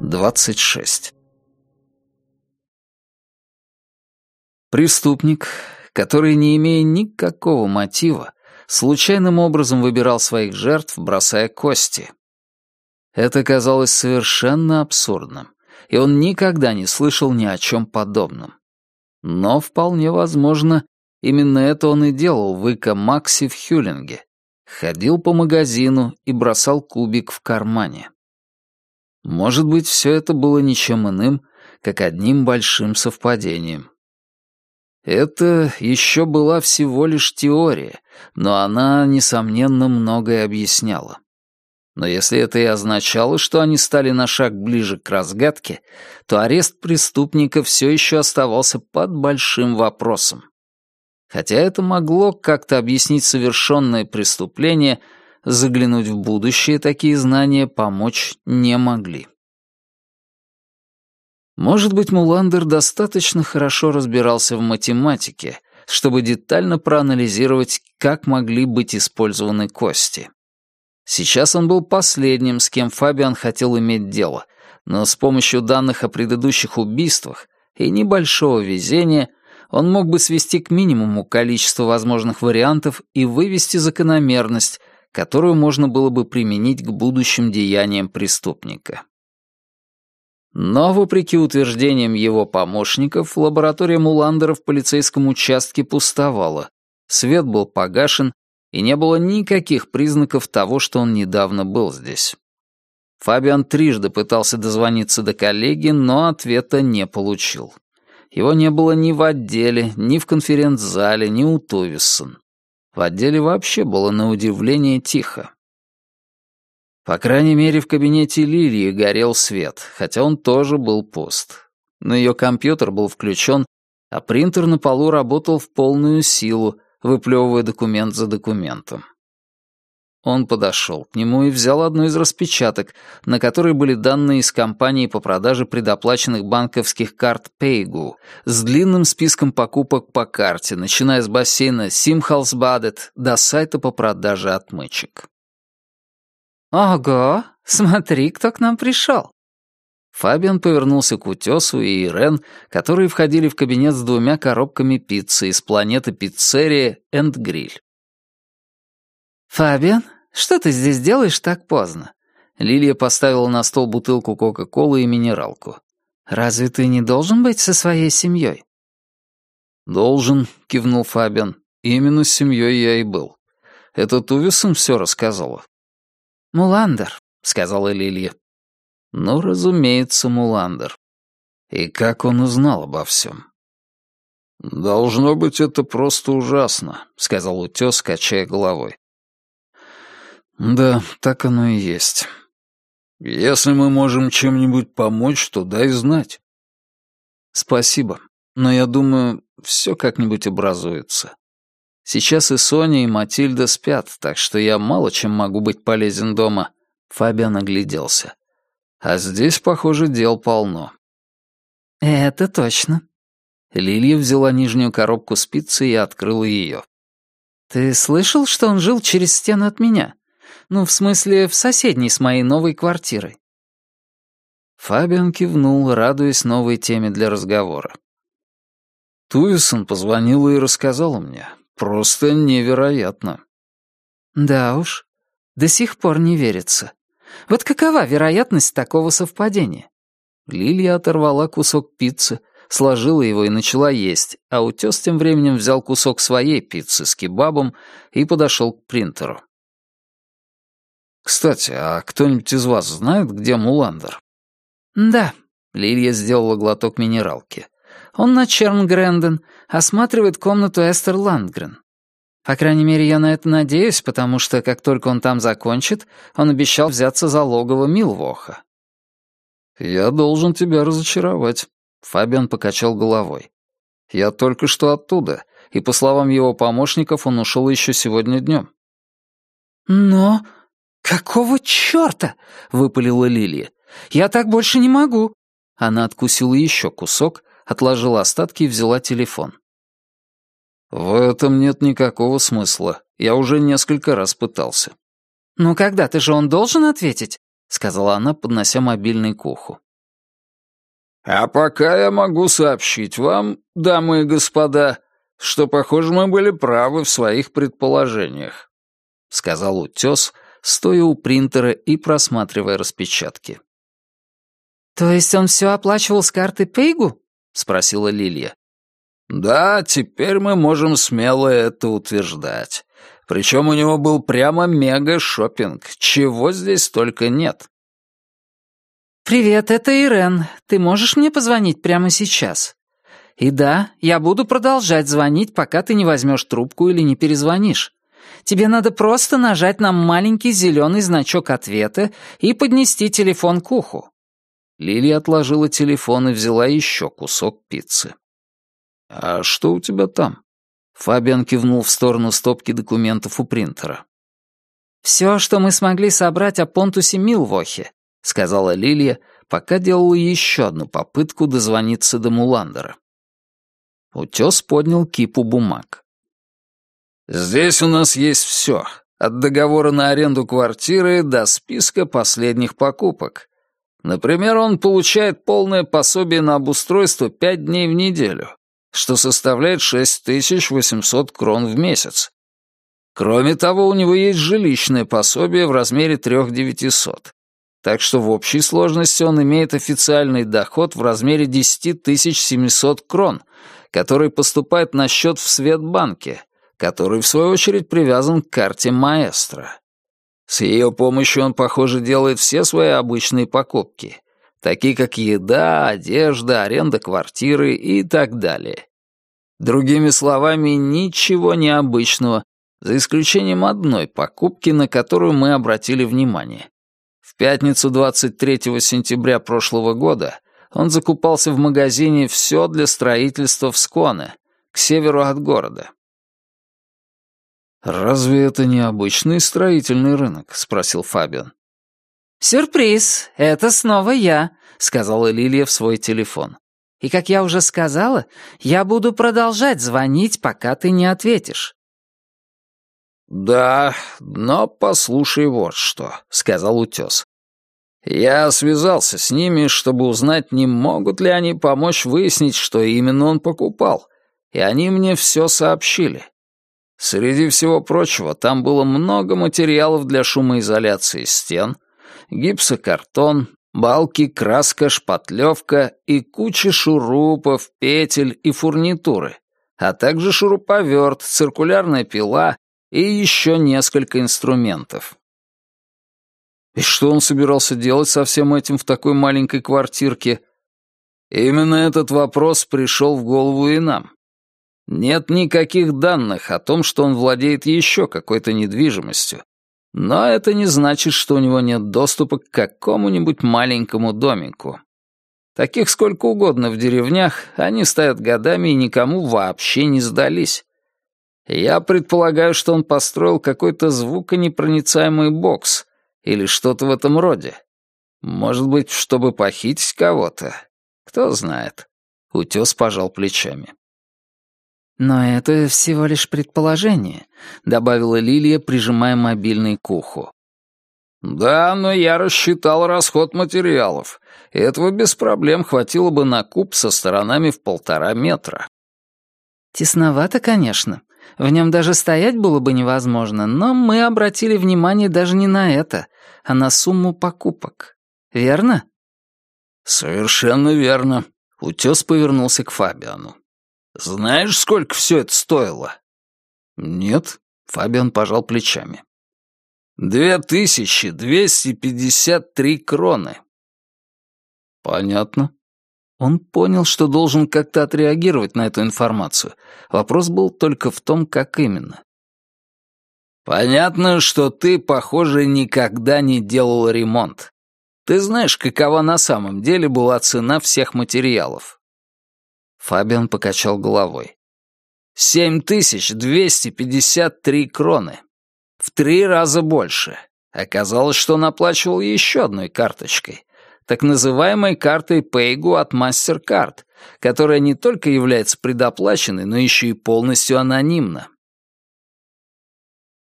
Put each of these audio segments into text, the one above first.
Двадцать шесть. Преступник, который, не имея никакого мотива, случайным образом выбирал своих жертв, бросая кости. Это казалось совершенно абсурдным, и он никогда не слышал ни о чем подобном. Но вполне возможно, именно это он и делал в Ика Макси в Хюлинге. Ходил по магазину и бросал кубик в кармане. Может быть, все это было ничем иным, как одним большим совпадением. Это еще была всего лишь теория, но она, несомненно, многое объясняла. Но если это и означало, что они стали на шаг ближе к разгадке, то арест преступника все еще оставался под большим вопросом. Хотя это могло как-то объяснить совершенное преступление, заглянуть в будущее такие знания помочь не могли. Может быть, Муландер достаточно хорошо разбирался в математике, чтобы детально проанализировать, как могли быть использованы кости. Сейчас он был последним, с кем Фабиан хотел иметь дело, но с помощью данных о предыдущих убийствах и небольшого везения он мог бы свести к минимуму количество возможных вариантов и вывести закономерность, которую можно было бы применить к будущим деяниям преступника. Но, вопреки утверждениям его помощников, лаборатория Муландера в полицейском участке пустовала. Свет был погашен, и не было никаких признаков того, что он недавно был здесь. Фабиан трижды пытался дозвониться до коллеги, но ответа не получил. Его не было ни в отделе, ни в конференц-зале, ни у Тувиссон. В отделе вообще было на удивление тихо. По крайней мере, в кабинете Лилии горел свет, хотя он тоже был пуст. Но ее компьютер был включен, а принтер на полу работал в полную силу, выплевывая документ за документом. Он подошел к нему и взял одну из распечаток, на которой были данные из компании по продаже предоплаченных банковских карт Paygu с длинным списком покупок по карте, начиная с бассейна Симхалсбадет до сайта по продаже отмычек. «Ого, смотри, кто к нам пришел!» Фабиан повернулся к Утесу и Ирен, которые входили в кабинет с двумя коробками пиццы из планеты Пиццерия энд Гриль. «Фабиан, что ты здесь делаешь так поздно?» Лилия поставила на стол бутылку Кока-Колы и минералку. «Разве ты не должен быть со своей семьей?» «Должен», — кивнул Фабиан. «Именно с семьей я и был. Это Тувисон все рассказала. «Муландер», — сказала Лилия. «Ну, разумеется, Муландер. И как он узнал обо всем?» «Должно быть, это просто ужасно», — сказал утес, качая головой. «Да, так оно и есть. Если мы можем чем-нибудь помочь, то дай знать». «Спасибо, но я думаю, все как-нибудь образуется. Сейчас и Соня, и Матильда спят, так что я мало чем могу быть полезен дома. Фабиан огляделся. А здесь, похоже, дел полно. Это точно. Лилия взяла нижнюю коробку спицы и открыла ее. Ты слышал, что он жил через стену от меня? Ну, в смысле, в соседней с моей новой квартирой. Фабиан кивнул, радуясь новой теме для разговора. Туисон позвонила и рассказала мне. Просто невероятно. Да уж, до сих пор не верится. Вот какова вероятность такого совпадения? Лилия оторвала кусок пиццы, сложила его и начала есть, а утес тем временем взял кусок своей пиццы с кебабом и подошел к принтеру. «Кстати, а кто-нибудь из вас знает, где Муландер?» «Да», — Лилия сделала глоток минералки. Он на Чернгренден, осматривает комнату Эстер Ландгрен. По крайней мере, я на это надеюсь, потому что, как только он там закончит, он обещал взяться за логово Милвоха. «Я должен тебя разочаровать», — Фабиан покачал головой. «Я только что оттуда, и, по словам его помощников, он ушел еще сегодня днем». «Но какого черта?» — выпалила Лилия. «Я так больше не могу». Она откусила еще кусок, отложила остатки и взяла телефон. «В этом нет никакого смысла. Я уже несколько раз пытался». «Ну когда-то же он должен ответить», — сказала она, поднося мобильный к уху. «А пока я могу сообщить вам, дамы и господа, что, похоже, мы были правы в своих предположениях», — сказал утес, стоя у принтера и просматривая распечатки. «То есть он все оплачивал с карты Пейгу?» — спросила Лилия. «Да, теперь мы можем смело это утверждать. Причем у него был прямо мега-шоппинг, чего здесь только нет». «Привет, это Ирен. Ты можешь мне позвонить прямо сейчас?» «И да, я буду продолжать звонить, пока ты не возьмешь трубку или не перезвонишь. Тебе надо просто нажать на маленький зеленый значок ответа и поднести телефон к уху». Лили отложила телефон и взяла еще кусок пиццы. «А что у тебя там?» Фабиан кивнул в сторону стопки документов у принтера. «Все, что мы смогли собрать о Понтусе Милвохе», — сказала Лилия, пока делала еще одну попытку дозвониться до Муландера. Утес поднял кипу бумаг. «Здесь у нас есть все, от договора на аренду квартиры до списка последних покупок. Например, он получает полное пособие на обустройство пять дней в неделю, что составляет 6800 крон в месяц. Кроме того, у него есть жилищное пособие в размере 3900. Так что в общей сложности он имеет официальный доход в размере 10 700 крон, который поступает на счет в Светбанке, который, в свою очередь, привязан к карте маэстро. С ее помощью он, похоже, делает все свои обычные покупки, такие как еда, одежда, аренда квартиры и так далее. Другими словами, ничего необычного, за исключением одной покупки, на которую мы обратили внимание. В пятницу 23 сентября прошлого года он закупался в магазине «Все для строительства в Сконе», к северу от города. «Разве это не обычный строительный рынок?» — спросил Фабиан. «Сюрприз! Это снова я», — сказала Лилия в свой телефон. «И, как я уже сказала, я буду продолжать звонить, пока ты не ответишь». «Да, но послушай вот что», — сказал утес. «Я связался с ними, чтобы узнать, не могут ли они помочь выяснить, что именно он покупал, и они мне все сообщили. Среди всего прочего, там было много материалов для шумоизоляции стен, гипсокартон, балки, краска, шпатлевка и куча шурупов, петель и фурнитуры, а также шуруповерт, циркулярная пила и еще несколько инструментов. И что он собирался делать со всем этим в такой маленькой квартирке? Именно этот вопрос пришел в голову и нам. Нет никаких данных о том, что он владеет еще какой-то недвижимостью, но это не значит, что у него нет доступа к какому-нибудь маленькому домику. Таких сколько угодно в деревнях, они стоят годами и никому вообще не сдались. Я предполагаю, что он построил какой-то звуконепроницаемый бокс или что-то в этом роде. Может быть, чтобы похитить кого-то? Кто знает. Утес пожал плечами. «Но это всего лишь предположение», — добавила Лилия, прижимая мобильный к уху. «Да, но я рассчитал расход материалов. Этого без проблем хватило бы на куб со сторонами в полтора метра». «Тесновато, конечно. В нем даже стоять было бы невозможно, но мы обратили внимание даже не на это, а на сумму покупок. Верно?» «Совершенно верно». Утес повернулся к Фабиану. Знаешь, сколько все это стоило?» «Нет», — Фабиан пожал плечами. «Две тысячи двести пятьдесят три кроны». «Понятно». Он понял, что должен как-то отреагировать на эту информацию. Вопрос был только в том, как именно. «Понятно, что ты, похоже, никогда не делал ремонт. Ты знаешь, какова на самом деле была цена всех материалов?» Фабиан покачал головой. «Семь тысяч двести пятьдесят три кроны. В три раза больше. Оказалось, что он оплачивал еще одной карточкой, так называемой картой Пейгу от MasterCard, которая не только является предоплаченной, но еще и полностью анонимна.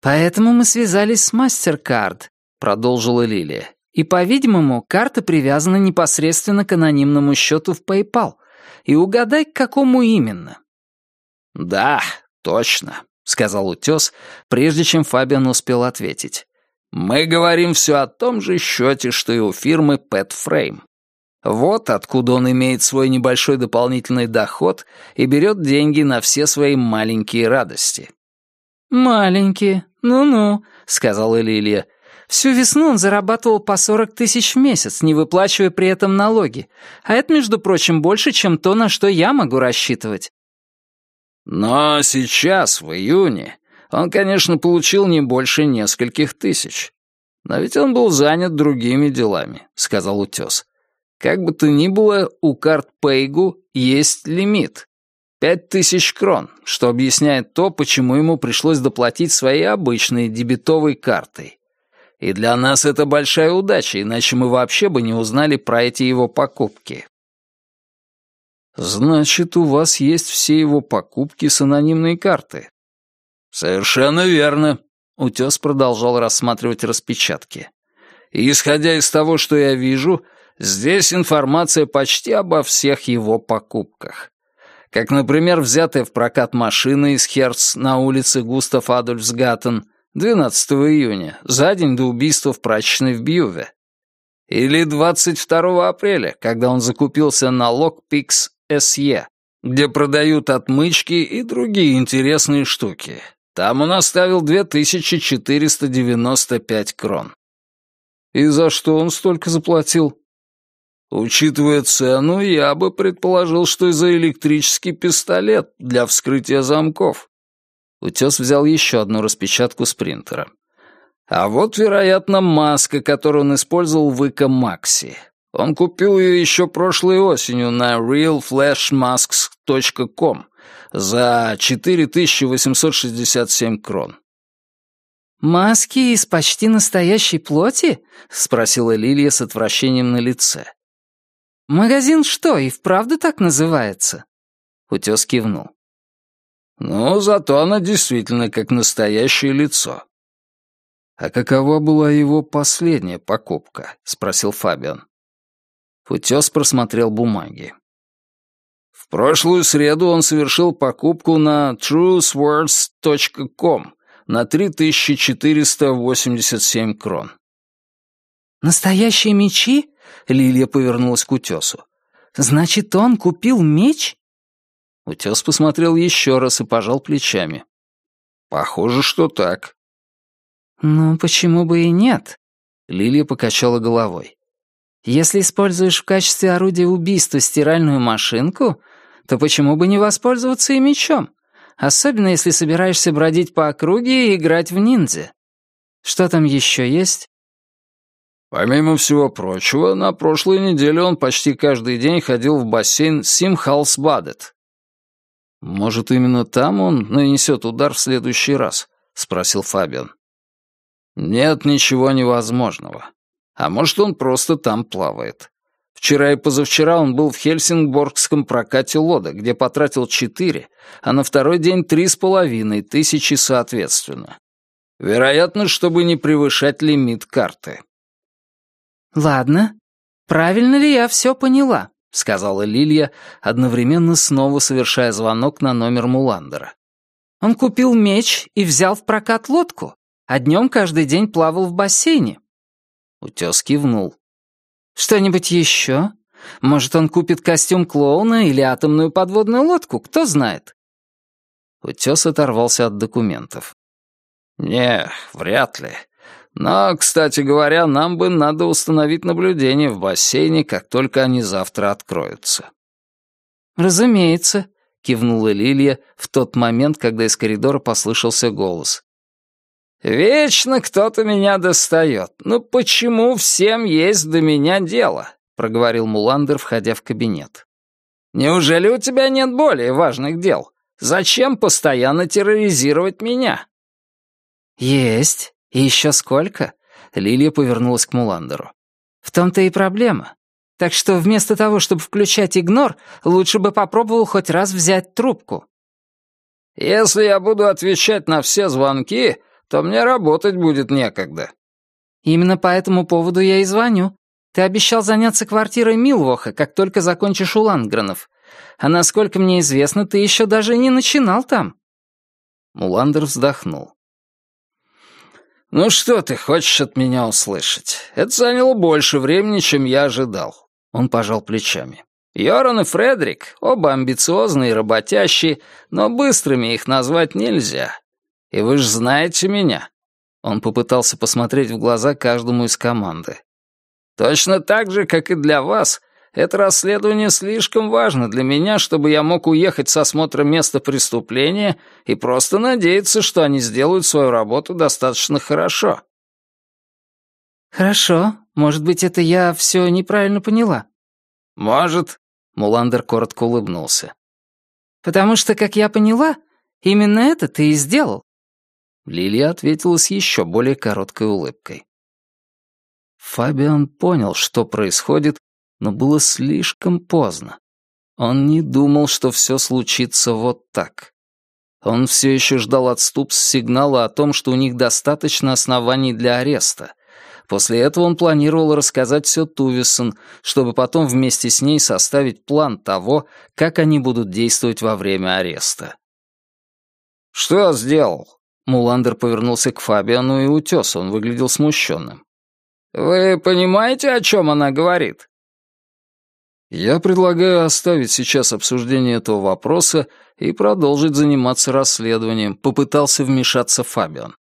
«Поэтому мы связались с MasterCard», — продолжила Лилия. «И, по-видимому, карта привязана непосредственно к анонимному счету в PayPal. И угадай, к какому именно». «Да, точно», — сказал утес, прежде чем Фабиан успел ответить. «Мы говорим все о том же счете, что и у фирмы PetFrame. Вот откуда он имеет свой небольшой дополнительный доход и берет деньги на все свои маленькие радости». «Маленькие, ну-ну», — сказала Лилия. «Всю весну он зарабатывал по сорок тысяч в месяц, не выплачивая при этом налоги. А это, между прочим, больше, чем то, на что я могу рассчитывать». Но сейчас, в июне, он, конечно, получил не больше нескольких тысяч. Но ведь он был занят другими делами, сказал утес. Как бы то ни было, у карт Пейгу есть лимит. Пять тысяч крон, что объясняет то, почему ему пришлось доплатить своей обычной дебетовой картой. И для нас это большая удача, иначе мы вообще бы не узнали про эти его покупки. «Значит, у вас есть все его покупки с анонимной карты?» «Совершенно верно», — утес продолжал рассматривать распечатки. Исходя из того, что я вижу, здесь информация почти обо всех его покупках. Как, например, взятая в прокат машина из Херц на улице Густав Адольфсгаттен 12 июня, за день до убийства в прачечной в Бьюве. Или 22 апреля, когда он закупился на Локпикс СЕ, где продают отмычки и другие интересные штуки. Там он оставил 2495 крон. И за что он столько заплатил? Учитывая цену, я бы предположил, что и за электрический пистолет для вскрытия замков. Утес взял еще одну распечатку с принтера. А вот, вероятно, маска, которую он использовал в Ика Макси. Он купил ее еще прошлой осенью на realflashmasks.com за 4867 крон. «Маски из почти настоящей плоти?» — спросила Лилия с отвращением на лице. «Магазин что, и вправду так называется?» Утес кивнул. «Ну, зато она действительно как настоящее лицо». «А какова была его последняя покупка?» — спросил Фабиан. Утес просмотрел бумаги. В прошлую среду он совершил покупку на trueswords.com на 3487 крон. «Настоящие мечи?» — Лилия повернулась к утесу. «Значит, он купил меч?» Утес посмотрел еще раз и пожал плечами. «Похоже, что так». «Ну, почему бы и нет?» Лилия покачала головой. Если используешь в качестве орудия убийства стиральную машинку, то почему бы не воспользоваться и мечом? Особенно если собираешься бродить по округе и играть в ниндзя. Что там еще есть? Помимо всего прочего, на прошлой неделе он почти каждый день ходил в бассейн Симхалсбадет. «Может, именно там он нанесет удар в следующий раз?» — спросил Фабиан. «Нет ничего невозможного. А может, он просто там плавает. Вчера и позавчера он был в Хельсингборгском прокате лодок, где потратил четыре, а на второй день три с половиной тысячи соответственно. Вероятно, чтобы не превышать лимит карты. «Ладно. Правильно ли я все поняла?» — сказала Лилия, одновременно снова совершая звонок на номер Муландера. «Он купил меч и взял в прокат лодку, а днем каждый день плавал в бассейне. Утес кивнул. «Что-нибудь еще? Может, он купит костюм клоуна или атомную подводную лодку, кто знает?» Утес оторвался от документов. «Не, вряд ли. Но, кстати говоря, нам бы надо установить наблюдение в бассейне, как только они завтра откроются». «Разумеется», — кивнула Лилия в тот момент, когда из коридора послышался голос. «Вечно кто-то меня достает. Ну почему всем есть до меня дело?» — проговорил Муландер, входя в кабинет. «Неужели у тебя нет более важных дел? Зачем постоянно терроризировать меня?» «Есть. И еще сколько?» — Лилия повернулась к Муландеру. «В том-то и проблема. Так что вместо того, чтобы включать игнор, лучше бы попробовал хоть раз взять трубку». «Если я буду отвечать на все звонки, то мне работать будет некогда». «Именно по этому поводу я и звоню. Ты обещал заняться квартирой Милвоха, как только закончишь у Лангранов. А насколько мне известно, ты еще даже не начинал там». Муландер вздохнул. «Ну что ты хочешь от меня услышать? Это заняло больше времени, чем я ожидал». Он пожал плечами. «Йоран и Фредерик, оба амбициозные и работящие, но быстрыми их назвать нельзя. И вы же знаете меня». Он попытался посмотреть в глаза каждому из команды. «Точно так же, как и для вас, это расследование слишком важно для меня, чтобы я мог уехать с осмотра места преступления и просто надеяться, что они сделают свою работу достаточно хорошо». «Хорошо. Может быть, это я все неправильно поняла?» «Может», — Муландер коротко улыбнулся. «Потому что, как я поняла, именно это ты и сделал». Лилия ответила с еще более короткой улыбкой. Фабиан понял, что происходит, но было слишком поздно. Он не думал, что все случится вот так. Он все еще ждал отступ с сигнала о том, что у них достаточно оснований для ареста. После этого он планировал рассказать все Тувисон, чтобы потом вместе с ней составить план того, как они будут действовать во время ареста. «Что сделал?» Муландер повернулся к Фабиану и утес, он выглядел смущенным. «Вы понимаете, о чем она говорит?» Я предлагаю оставить сейчас обсуждение этого вопроса и продолжить заниматься расследованием, попытался вмешаться Фабиан.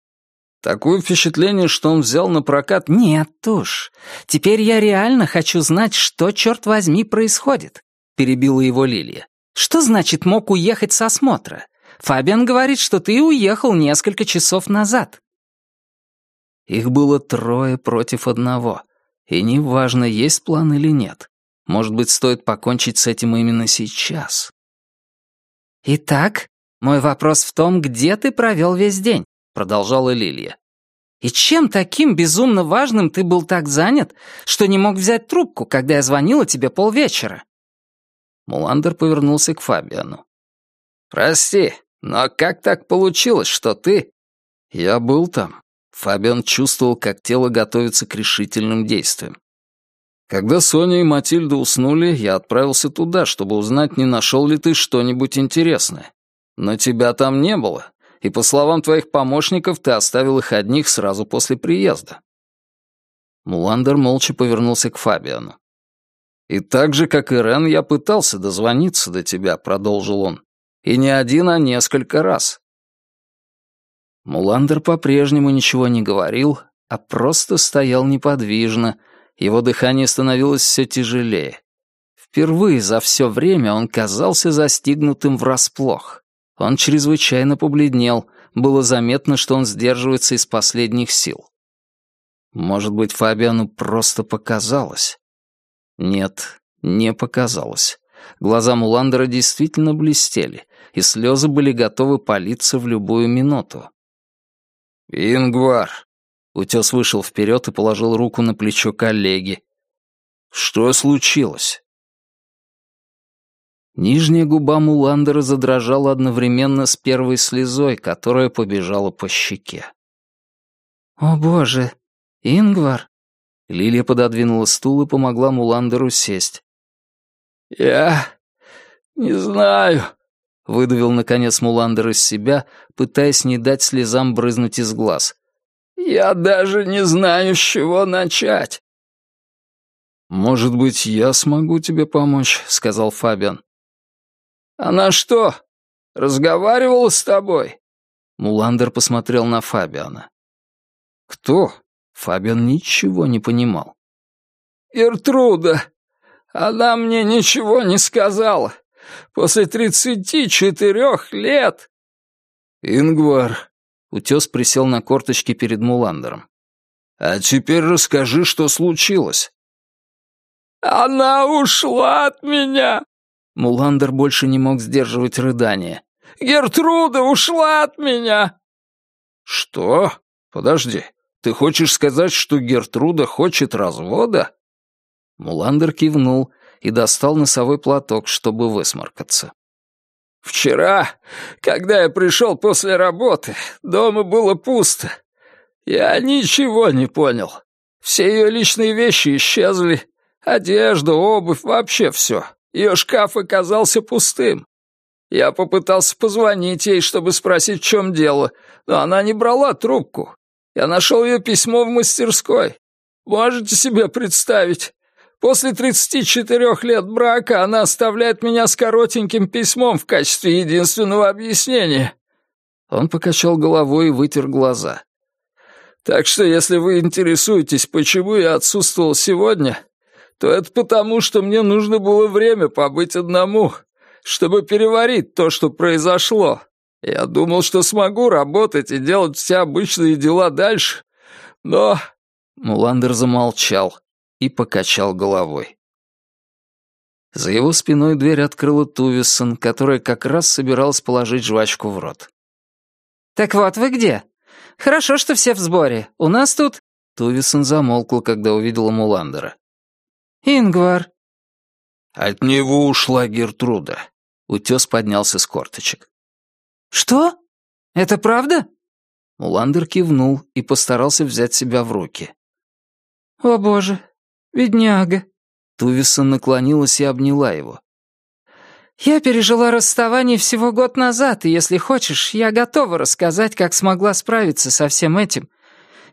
Такое впечатление, что он взял на прокат... Нет уж, теперь я реально хочу знать, что, черт возьми, происходит, перебила его Лилия. Что значит мог уехать с осмотра? Фабиан говорит, что ты уехал несколько часов назад. Их было трое против одного, и неважно, есть план или нет. Может быть, стоит покончить с этим именно сейчас? «Итак, мой вопрос в том, где ты провел весь день?» — продолжала Лилия. «И чем таким безумно важным ты был так занят, что не мог взять трубку, когда я звонила тебе полвечера?» Муландер повернулся к Фабиану. «Прости, но как так получилось, что ты...» «Я был там». Фабиан чувствовал, как тело готовится к решительным действиям. Когда Соня и Матильда уснули, я отправился туда, чтобы узнать, не нашел ли ты что-нибудь интересное. Но тебя там не было, и, по словам твоих помощников, ты оставил их одних сразу после приезда. Муландер молча повернулся к Фабиану. «И так же, как и Рен, я пытался дозвониться до тебя», — продолжил он. «И не один, а несколько раз». Муландер по-прежнему ничего не говорил, а просто стоял неподвижно, его дыхание становилось все тяжелее. Впервые за все время он казался застигнутым врасплох. Он чрезвычайно побледнел, было заметно, что он сдерживается из последних сил. Может быть, Фабиану просто показалось? Нет, не показалось. Глаза Муландера действительно блестели, и слезы были готовы палиться в любую минуту. «Ингвар», Утес вышел вперед и положил руку на плечо коллеги. «Что случилось?» Нижняя губа Муландера задрожала одновременно с первой слезой, которая побежала по щеке. «О боже, Ингвар!» Лилия пододвинула стул и помогла Муландеру сесть. «Я не знаю», — выдавил наконец Муландер из себя, пытаясь не дать слезам брызнуть из глаз. Я даже не знаю, с чего начать. «Может быть, я смогу тебе помочь», — сказал Фабиан. «Она что, разговаривала с тобой?» Муландер посмотрел на Фабиана. «Кто?» Фабиан ничего не понимал. «Иртруда. Она мне ничего не сказала. После тридцати четырех лет...» «Ингвар, Утес присел на корточки перед Муландером. «А теперь расскажи, что случилось». «Она ушла от меня!» Муландер больше не мог сдерживать рыдания. «Гертруда ушла от меня!» «Что? Подожди, ты хочешь сказать, что Гертруда хочет развода?» Муландер кивнул и достал носовой платок, чтобы высморкаться. Вчера, когда я пришел после работы, дома было пусто. Я ничего не понял. Все ее личные вещи исчезли. Одежда, обувь, вообще все. Ее шкаф оказался пустым. Я попытался позвонить ей, чтобы спросить, в чем дело, но она не брала трубку. Я нашел ее письмо в мастерской. Можете себе представить? После 34 лет брака она оставляет меня с коротеньким письмом в качестве единственного объяснения». Он покачал головой и вытер глаза. «Так что, если вы интересуетесь, почему я отсутствовал сегодня, то это потому, что мне нужно было время побыть одному, чтобы переварить то, что произошло. Я думал, что смогу работать и делать все обычные дела дальше, но...» Муландер замолчал и покачал головой. За его спиной дверь открыла Тувисон, которая как раз собиралась положить жвачку в рот. «Так вот вы где? Хорошо, что все в сборе. У нас тут...» Тувисон замолкла, когда увидела Муландера. «Ингвар». «От него ушла Гертруда». Утес поднялся с корточек. «Что? Это правда?» Муландер кивнул и постарался взять себя в руки. «О боже, «Бедняга». Тувисон наклонилась и обняла его. «Я пережила расставание всего год назад, и, если хочешь, я готова рассказать, как смогла справиться со всем этим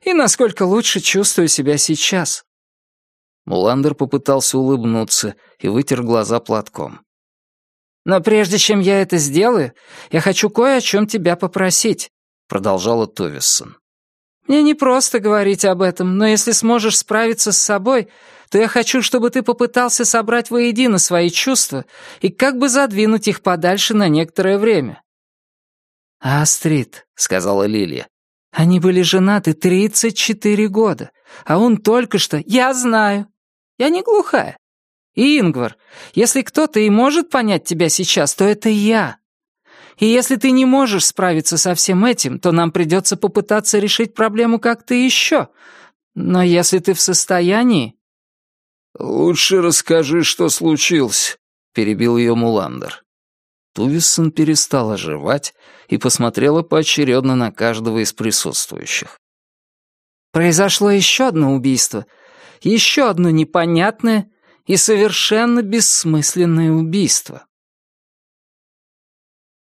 и насколько лучше чувствую себя сейчас». Муландер попытался улыбнуться и вытер глаза платком. «Но прежде чем я это сделаю, я хочу кое о чем тебя попросить», — продолжала Тувиссон. Мне не просто говорить об этом, но если сможешь справиться с собой, то я хочу, чтобы ты попытался собрать воедино свои чувства и как бы задвинуть их подальше на некоторое время». «Астрид», — сказала Лилия, — «они были женаты 34 года, а он только что...» «Я знаю. Я не глухая. И, Ингвар, если кто-то и может понять тебя сейчас, то это я. И если ты не можешь справиться со всем этим, то нам придется попытаться решить проблему как-то еще. Но если ты в состоянии...» «Лучше расскажи, что случилось», — перебил ее Муландер. Тувиссон перестала жевать и посмотрела поочередно на каждого из присутствующих. «Произошло еще одно убийство. Еще одно непонятное и совершенно бессмысленное убийство.